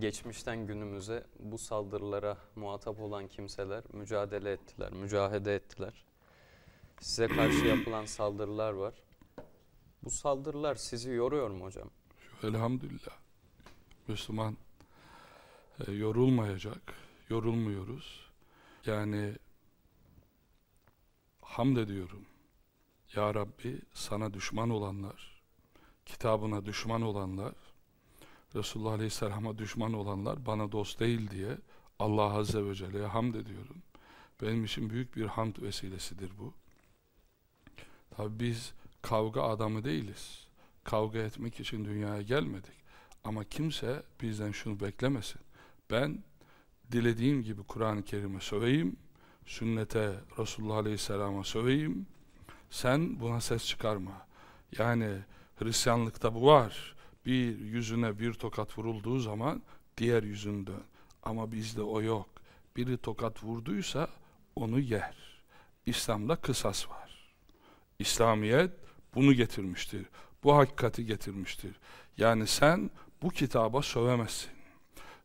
Geçmişten günümüze bu saldırılara muhatap olan kimseler mücadele ettiler, mücahede ettiler. Size karşı yapılan saldırılar var. Bu saldırılar sizi yoruyor mu hocam? Elhamdülillah. Müslüman e, yorulmayacak. Yorulmuyoruz. Yani hamd ediyorum. Ya Rabbi sana düşman olanlar, kitabına düşman olanlar, Resulullah Aleyhisselam'a düşman olanlar bana dost değil diye Allah Azze ve Celle'ye hamd ediyorum. Benim için büyük bir hamd vesilesidir bu. Tabi biz kavga adamı değiliz. Kavga etmek için dünyaya gelmedik. Ama kimse bizden şunu beklemesin. Ben dilediğim gibi Kur'an-ı Kerim'e söveyim, sünnete Resulullah Aleyhisselam'a söveyim, sen buna ses çıkarma. Yani Hristiyanlıkta bu var. Bir yüzüne bir tokat vurulduğu zaman diğer yüzünü dön. Ama bizde o yok. Biri tokat vurduysa onu yer. İslam'da kısas var. İslamiyet bunu getirmiştir. Bu hakikati getirmiştir. Yani sen bu kitaba sövemezsin.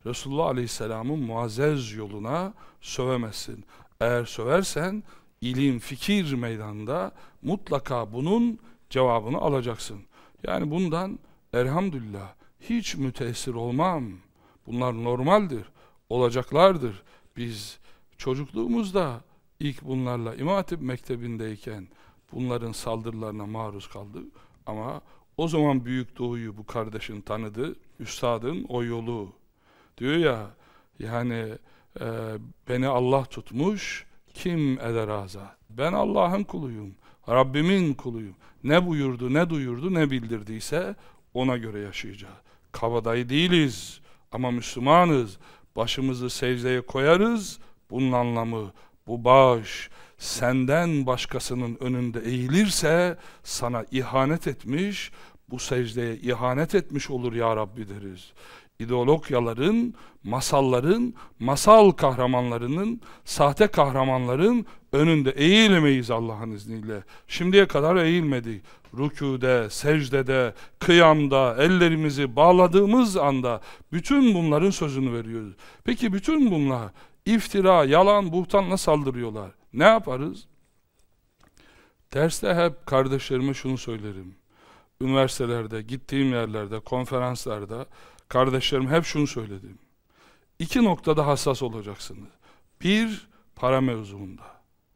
Resulullah Aleyhisselam'ın muazzez yoluna sövemezsin. Eğer söversen ilim, fikir meydanında mutlaka bunun cevabını alacaksın. Yani bundan elhamdülillah hiç müteessir olmam. Bunlar normaldir, olacaklardır. Biz çocukluğumuzda ilk bunlarla İmam Mektebi'ndeyken bunların saldırılarına maruz kaldık. Ama o zaman Büyük Doğu'yu bu kardeşin tanıdı, üstadın o yolu. Diyor ya, yani e, beni Allah tutmuş, kim eder azat? Ben Allah'ın kuluyum, Rabbimin kuluyum. Ne buyurdu, ne duyurdu, ne bildirdiyse ona göre yaşayacağız. Kabadayı değiliz ama Müslümanız. Başımızı secdeye koyarız. Bunun anlamı bu baş senden başkasının önünde eğilirse sana ihanet etmiş, bu secdeye ihanet etmiş olur ya Rabbi deriz ideologyaların, masalların, masal kahramanlarının, sahte kahramanların önünde eğilmeyiz Allah'ın izniyle. Şimdiye kadar eğilmedik. Rükûde, secdede, kıyamda, ellerimizi bağladığımız anda bütün bunların sözünü veriyoruz. Peki bütün bunlar iftira, yalan, buhtanla saldırıyorlar. Ne yaparız? Derste hep kardeşlerime şunu söylerim. Üniversitelerde, gittiğim yerlerde, konferanslarda Kardeşlerim hep şunu söyledim. İki noktada hassas olacaksınız. Bir, para mevzuunda.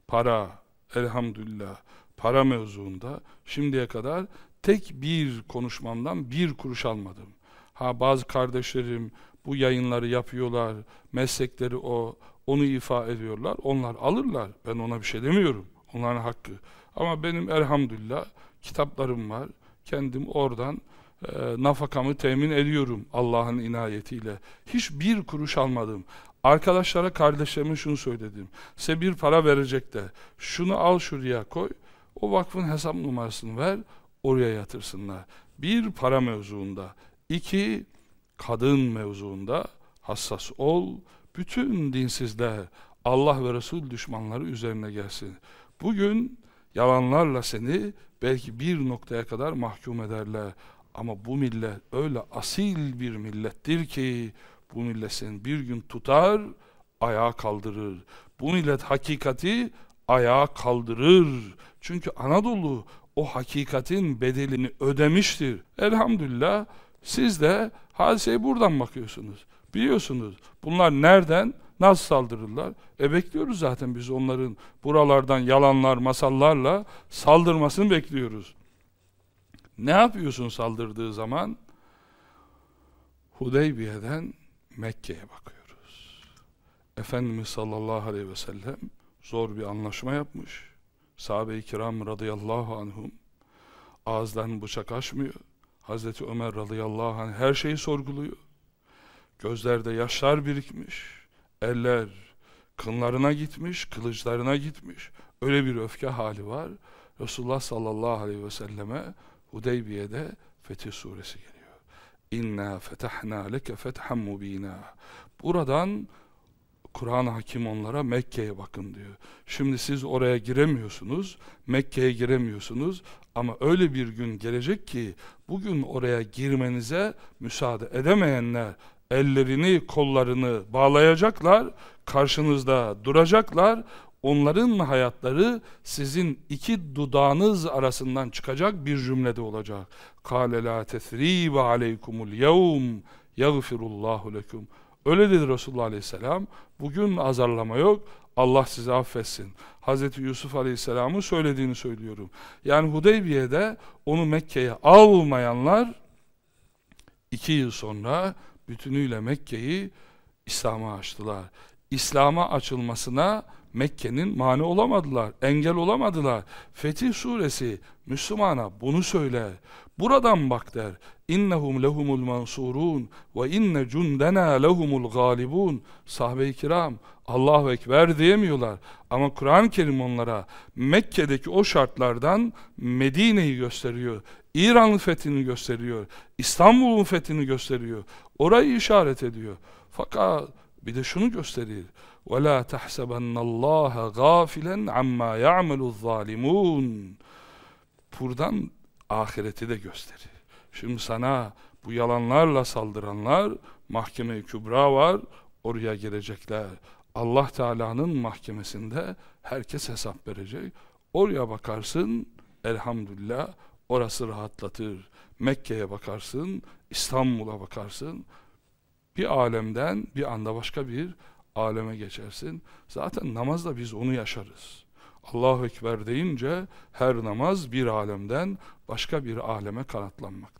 Para, elhamdülillah, para mevzuunda şimdiye kadar tek bir konuşmamdan bir kuruş almadım. Ha bazı kardeşlerim bu yayınları yapıyorlar, meslekleri o, onu ifa ediyorlar. Onlar alırlar. Ben ona bir şey demiyorum. Onların hakkı. Ama benim elhamdülillah kitaplarım var. Kendim oradan e, nafakamı temin ediyorum Allah'ın inayetiyle. Hiçbir kuruş almadım. Arkadaşlara, kardeşlerime şunu söyledim. Size bir para verecek de şunu al şuraya koy. O vakfın hesap numarasını ver, oraya yatırsınlar. Bir, para mevzuunda. iki kadın mevzuunda hassas ol. Bütün dinsizler, Allah ve Resul düşmanları üzerine gelsin. Bugün yalanlarla seni belki bir noktaya kadar mahkum ederler. Ama bu millet öyle asil bir millettir ki bu millet seni bir gün tutar, ayağa kaldırır. Bu millet hakikati ayağa kaldırır. Çünkü Anadolu o hakikatin bedelini ödemiştir. Elhamdülillah siz de hadiseye buradan bakıyorsunuz. Biliyorsunuz bunlar nereden, nasıl saldırırlar? E bekliyoruz zaten biz onların buralardan yalanlar, masallarla saldırmasını bekliyoruz. Ne yapıyorsun saldırdığı zaman? Hudeybiye'den Mekke'ye bakıyoruz. Efendimiz sallallahu aleyhi ve sellem zor bir anlaşma yapmış. Sahabe-i kiram radıyallahu anhum ağızdan bıçak açmıyor. Hazreti Ömer radıyallahu anh her şeyi sorguluyor. Gözlerde yaşlar birikmiş. Eller kınlarına gitmiş, kılıçlarına gitmiş. Öyle bir öfke hali var. Resulullah sallallahu aleyhi ve selleme Hudeybiye'de Fetih Suresi geliyor. İnna fetahna leke fethan mubina. Buradan Kur'an-ı Hakim onlara Mekke'ye bakın diyor. Şimdi siz oraya giremiyorsunuz, Mekke'ye giremiyorsunuz ama öyle bir gün gelecek ki bugün oraya girmenize müsaade edemeyenler ellerini, kollarını bağlayacaklar, karşınızda duracaklar. Onların hayatları sizin iki dudağınız arasından çıkacak bir cümlede olacak. Kâle lâ tesrîbe aleykumul yevm yagfirullahu lekum. Öyle dedi Resulullah Aleyhisselam. Bugün azarlama yok. Allah sizi affetsin. Hazreti Yusuf Aleyhisselam'ın söylediğini söylüyorum. Yani Hudeybiye'de onu Mekke'ye almayanlar iki yıl sonra bütünüyle Mekke'yi İslam'a açtılar. İslam'a açılmasına Mekke'nin mani olamadılar, engel olamadılar. Fetih suresi Müslümana bunu söyler. Buradan bak der. İnnehum lehumul mansurun ve inne cundena lehumul galibun. Sahabe-i kiram Allahu Ekber diyemiyorlar. Ama Kur'an-ı Kerim onlara Mekke'deki o şartlardan Medine'yi gösteriyor. İran'ın fethini gösteriyor. İstanbul'un fethini gösteriyor. Orayı işaret ediyor. Fakat bir de şunu gösterir. وَلَا تَحْسَبَنَّ اللّٰهَ غَافِلًا عَمَّا يَعْمَلُ الظَّالِمُونَ Buradan ahireti de gösterir. Şimdi sana bu yalanlarla saldıranlar mahkeme-i kübra var, oraya gelecekler. Allah Teala'nın mahkemesinde herkes hesap verecek. Oraya bakarsın, elhamdülillah orası rahatlatır. Mekke'ye bakarsın, İstanbul'a bakarsın. Bir alemden bir anda başka bir aleme geçersin. Zaten namazda biz onu yaşarız. Allahu Ekber deyince her namaz bir alemden başka bir aleme kanatlanmaktır.